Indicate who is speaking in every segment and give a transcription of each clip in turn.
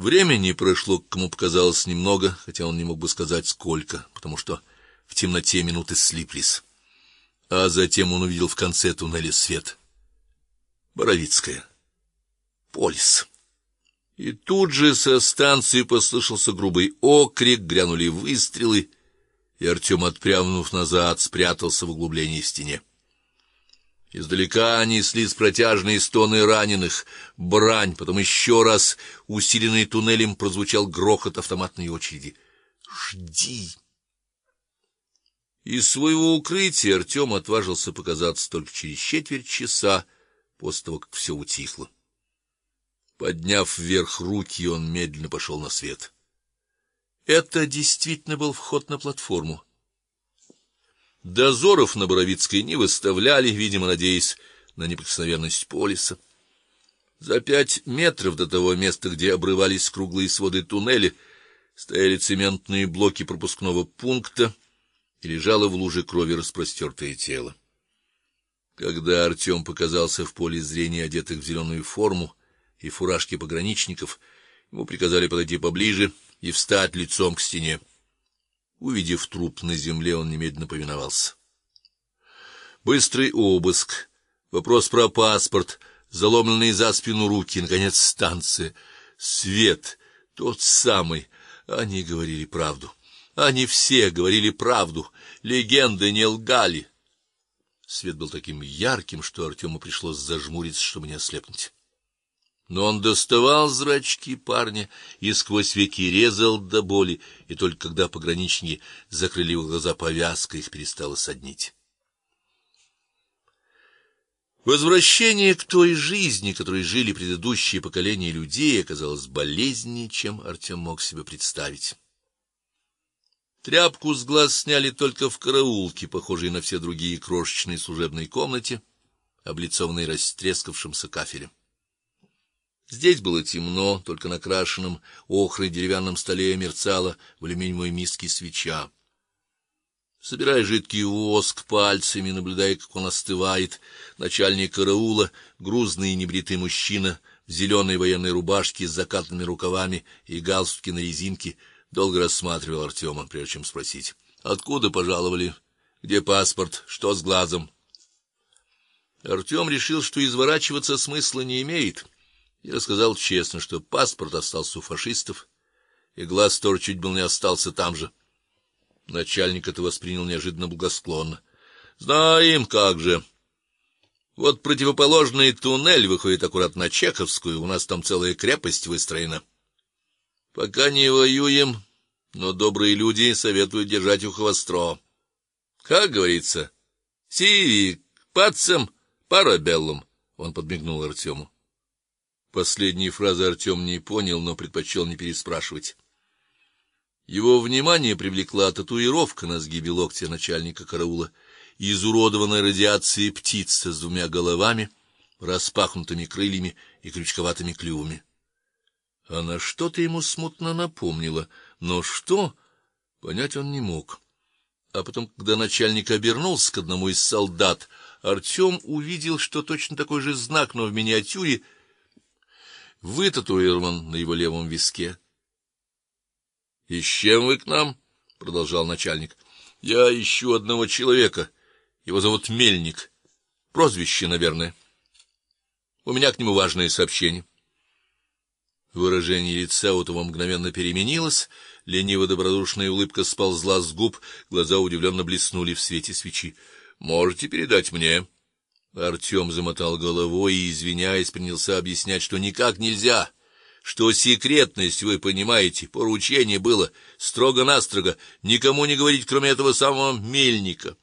Speaker 1: Времени прошло, как ему показалось, немного, хотя он не мог бы сказать сколько, потому что в темноте минуты слиплись. А затем он увидел в конце туннеля свет. Боровицкая. Полис. И тут же со станции послышался грубый окрик, грянули выстрелы, и Артем, отпрянув назад, спрятался в углублении в стене. Издалека неслись протяжные стоны раненых, брань, потом еще раз, усиленный туннелем, прозвучал грохот автоматной очереди. Жди. Из своего укрытия Артем отважился показаться только через четверть часа после того, как все утихло. Подняв вверх руки, он медленно пошел на свет. Это действительно был вход на платформу. Дозоров на Боровицкой не выставляли, видимо, надеясь на неприкосновенность полиса. За пять метров до того места, где обрывались круглые своды туннеля, стояли цементные блоки пропускного пункта, и лежало в луже крови распростертое тело. Когда Артем показался в поле зрения одетых в зеленую форму и фуражки пограничников, ему приказали подойти поближе и встать лицом к стене. Увидев труп на земле, он немедленно повиновался. Быстрый обыск, вопрос про паспорт, заломленные за спину руки, наконец станция, свет, тот самый. Они говорили правду. Они все говорили правду. Легенды не лгали. Свет был таким ярким, что Артему пришлось зажмуриться, чтобы не ослепнуть но он доставал зрачки парня и сквозь веки резал до боли, и только когда пограничники закрыли его глаза повязкой, их перестало соднить. Возвращение к той жизни, которой жили предыдущие поколения людей, оказалось болезненнее, чем Артем мог себе представить. Тряпку с глаз сняли только в караулке, похожей на все другие крошечные служебные комнате, облицованной растрескавшимся кафелем. Здесь было темно, только на крашенном охрой деревянном столе мерцала в алюминиевой миске свеча. Собирая жидкий воск пальцами, наблюдая, как он остывает, начальник караула, грузный и небритый мужчина в зеленой военной рубашке с закатанными рукавами и галстуке на резинке, долго рассматривал Артема, прежде чем спросить: "Откуда пожаловали? Где паспорт? Что с глазом?" Артем решил, что изворачиваться смысла не имеет и рассказал честно, что паспорт остался у фашистов, и глаз тоже чуть был не остался там же. Начальник это воспринял неожиданно благосклонно. Знаем, как же. Вот противоположный туннель выходит аккуратно на Чеховскую, у нас там целая крепость выстроена. Пока не воюем, но добрые люди советуют держать ухо востро. Как говорится, си пацем парабеллум. Он подмигнул Артему. Последние фразы Артем не понял, но предпочел не переспрашивать. Его внимание привлекла татуировка на сгибе локтя начальника караула, изуродованная радиацией птица с двумя головами, распахнутыми крыльями и крючковатыми клювами. Она что-то ему смутно напомнила, но что понять он не мог. А потом, когда начальник обернулся к одному из солдат, Артем увидел, что точно такой же знак, но в миниатюре вытатуирован на его левом виске. И с чем вы к нам? продолжал начальник. Я ищу одного человека. Его зовут Мельник. Прозвище, наверное. У меня к нему важное сообщение. Выражение лица у того мгновенно переменилось, лениво добродушная улыбка сползла с губ, глаза удивленно блеснули в свете свечи. Можете передать мне? Артем замотал головой и, извиняясь, принялся объяснять, что никак нельзя, что секретность, вы понимаете, поручение было строго-настрого никому не говорить, кроме этого самого мельника.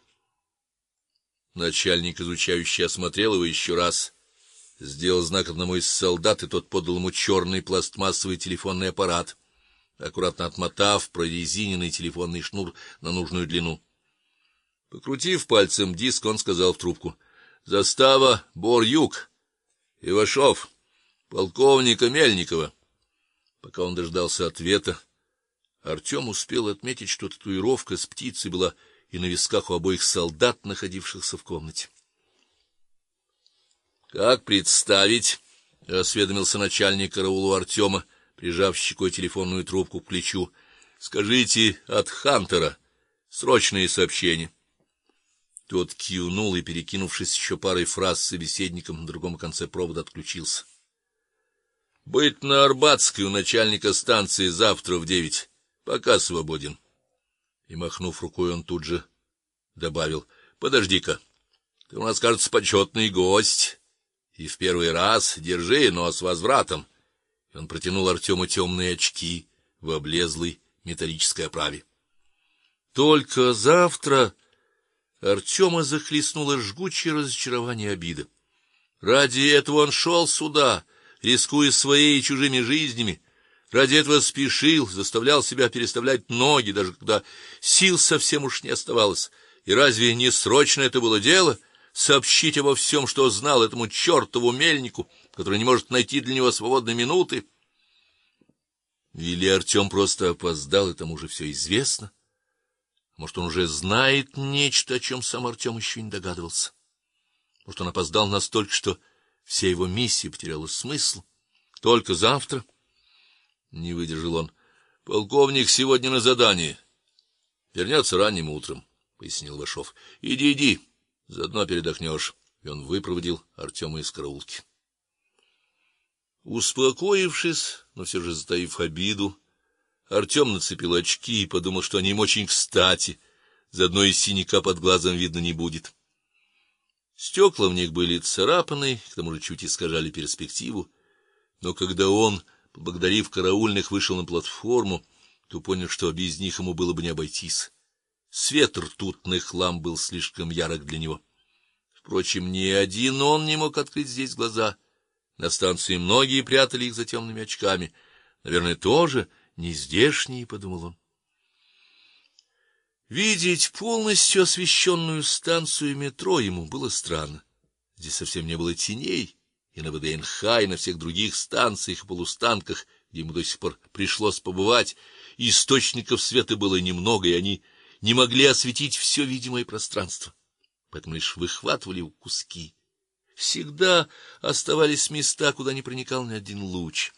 Speaker 1: Начальник изучающий осмотрел его еще раз, сделал знак одному из солдат, и тот подал ему черный пластмассовый телефонный аппарат, аккуратно отмотав прорезиненный телефонный шнур на нужную длину. Покрутив пальцем диск, он сказал в трубку: Застава Бор-Юг. Ивашов, полковника Мельникова. Пока он дождался ответа, Артем успел отметить, что татуировка с птицей была и на висках у обоих солдат, находившихся в комнате. Как представить, осведомился начальник караула Артема, прижав щекой телефонную трубку к плечу. Скажите от Хантера срочные сообщения. Тот кивнул и, перекинувшись еще парой фраз с собеседником на другом конце провода, отключился. Быть на Арбатской у начальника станции завтра в девять. Пока свободен. И махнув рукой, он тут же добавил: "Подожди-ка. Ты у нас, кажется, почетный гость. И в первый раз держи, но с возвратом". И он протянул Артему темные очки в облезлой металлической оправе. Только завтра Артема захлестнуло жгучее разочарование обида. Ради этого он шел сюда рискуя своей и чужими жизнями. Ради этого спешил, заставлял себя переставлять ноги, даже когда сил совсем уж не оставалось. И разве не срочно это было дело сообщить обо всем, что знал этому чертову мельнику, который не может найти для него свободной минуты? Или Артем просто опоздал, и тому уже все известно? Может, он уже знает нечто, о чем сам Артем еще не догадывался? Может, он опоздал настолько, что Вся его миссия потеряла смысл. Только завтра не выдержал он. Полковник сегодня на задании. Вернется ранним утром, пояснил Вашов. Иди, иди, заодно передохнешь. И он выпроводил Артема из караулки. Успокоившись, но все же затаив обиду, Артем нацепил очки и подумал, что они им очень кстати. Заодно и синяка под глазом видно не будет. Стекла в них были царапаны, к тому же чуть искажали перспективу, но когда он, поблагодарив караульных, вышел на платформу, то понял, что без них ему было бы не обойтись. Свет ртутных ламп был слишком ярок для него. Впрочем, ни один он не мог открыть здесь глаза. На станции многие прятали их за темными очками. Наверное, тоже не здешние, подумал он. Видеть полностью освещенную станцию метро ему было странно. Здесь совсем не было теней, и на ВДНХ, и на всех других станциях и полустанках, где ему до сих пор пришлось побывать, источников света было немного, и они не могли осветить все видимое пространство. Поэтому лишь выхватывали куски. Всегда оставались места, куда не проникал ни один луч.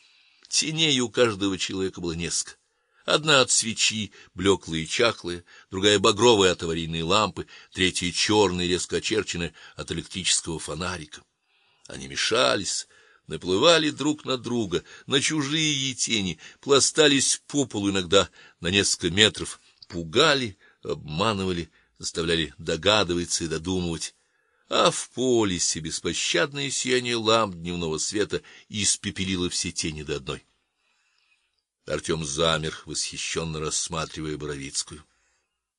Speaker 1: Теней у каждого человека было несколько. Одна от свечи, блеклая и чахлая, другая багровая от аварийной лампы, третья черная, резко очерченная от электрического фонарика. Они мешались, наплывали друг на друга, на чужие тени, пластались по полу иногда на несколько метров, пугали, обманывали, заставляли догадываться и додумывать. А в полисе беспощадное сияние ламп дневного света испепелило все тени до одной. Артем замер, восхищенно рассматривая Боровицкую.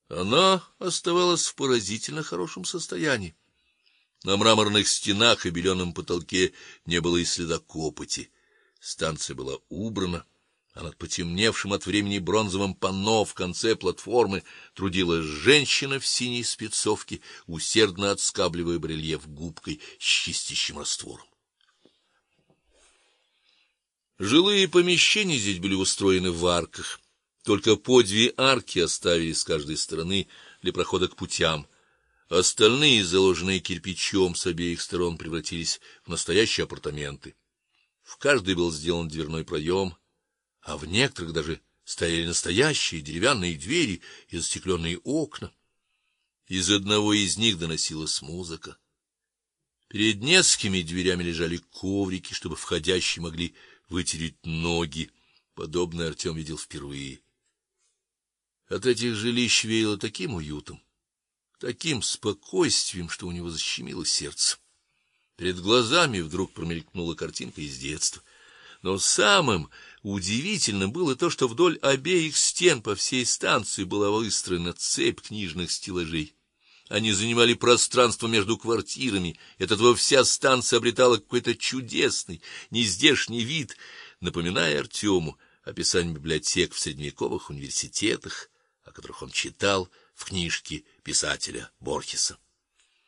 Speaker 1: Она оставалась в поразительно хорошем состоянии. На мраморных стенах и беленом потолке не было и следа копоти. Станция была убрана, а над потемневшим от времени бронзовым панно в конце платформы трудилась женщина в синей спецовке, усердно отскабливая барельеф губкой с чистящим раствором. Жилые помещения здесь были устроены в арках. Только по две арки оставили с каждой стороны для прохода к путям. Остальные, заложенные кирпичом с обеих сторон, превратились в настоящие апартаменты. В каждой был сделан дверной проем, а в некоторых даже стояли настоящие деревянные двери и застекленные окна. Из одного из них доносилась музыка. Перед несколькими дверями лежали коврики, чтобы входящие могли вытереть ноги. Подобное Артем видел впервые. От этих жилищ веяло таким уютом, таким спокойствием, что у него защемило сердце. Перед глазами вдруг промелькнула картинка из детства. Но самым удивительным было то, что вдоль обеих стен по всей станции была выстроена цепь книжных стеллажей. Они занимали пространство между квартирами, от этого вся станция обретала какой-то чудесный, нездешний вид, напоминая Артему описание библиотек в средневековых университетах, о которых он читал в книжке писателя Борхеса.